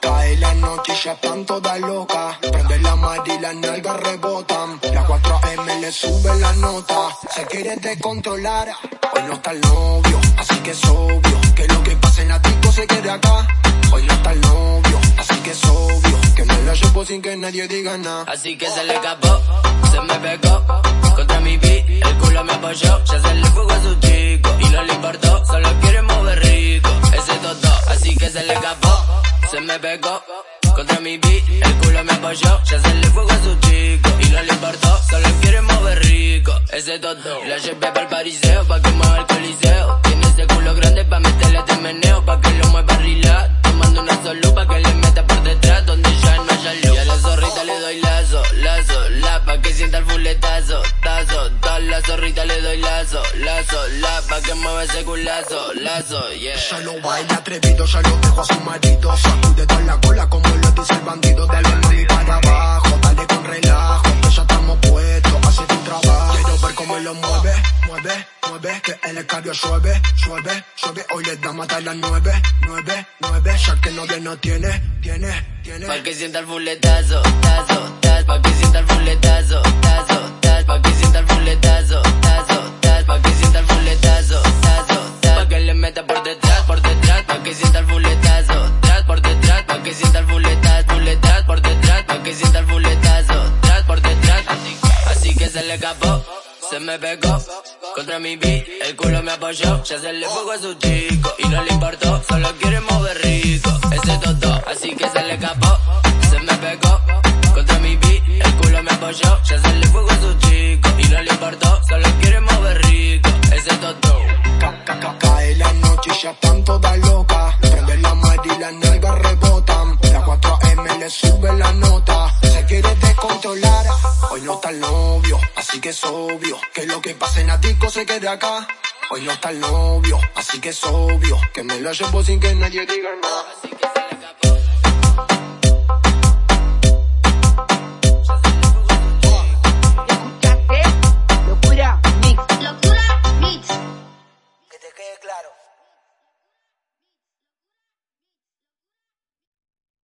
Cae la noche y ya están todas locas. Prende la mar y las nalgas rebotan. La 4M le sube la nota. Se quiere descontrolar. Hoy no está el novio, así que es obvio. Que lo que pasa en la disco se quede acá. Hoy no está el novio, así que es obvio. Que me la llevo sin que nadie diga nada. Así que se le escapó, se me pegó. Contra mi beat, el culo me apoyó. Ya se le fugó a su chico y no le importó. Solo quiere mover rico, ese toto. La llevé para el pariseo, pa' que mueva el coliseo. Tiene ese culo grande pa' meterle este meneo, pa' que lo mueva rilado. Tomando una solo pa' que le meta por detrás, donde ya no haya luz. Y a la zorrita le doy lazo, lazo, la pa' que sienta el fuletazo, la zorrita le doy lazo, lazo, la pa' que mueva ese culazo, lazo, yeah. Ya lo baila atrevido, ya lo dejo a su marido. Sacude toda la cola como lo dice el bandido. Dale muy para abajo, dale con relajo. Que ya estamos puestos, hace tu trabajo. Quiero ver cómo lo mueve, mueve, mueve. Que el cardio llueve, llueve, llueve. Hoy le damos hasta las nueve, nueve, nueve. Ya que novia no tiene, tiene, tiene. Pa' que sienta el fuletazo, tazo, tazo. Pa' que sienta el fuletazo, tazo, escapó, se me pegó. Contra mi beat, el culo me apoyó. Ya se le fugó a su chico y no le importó. Solo quiere mover rico, ese toto. Así que se le escapó, se me pegó. Contra mi beat, el culo me apoyó. Ya se le fugó a su chico y no le importó. Solo quiere mover rico, ese toto. Ca- ca- ca- Cae la noche y ya están todas así que es obvio que lo que pase en Atico se quede acá. Hoy no está el novio, así que es obvio que me lo llevo sin que nadie diga nada. claro.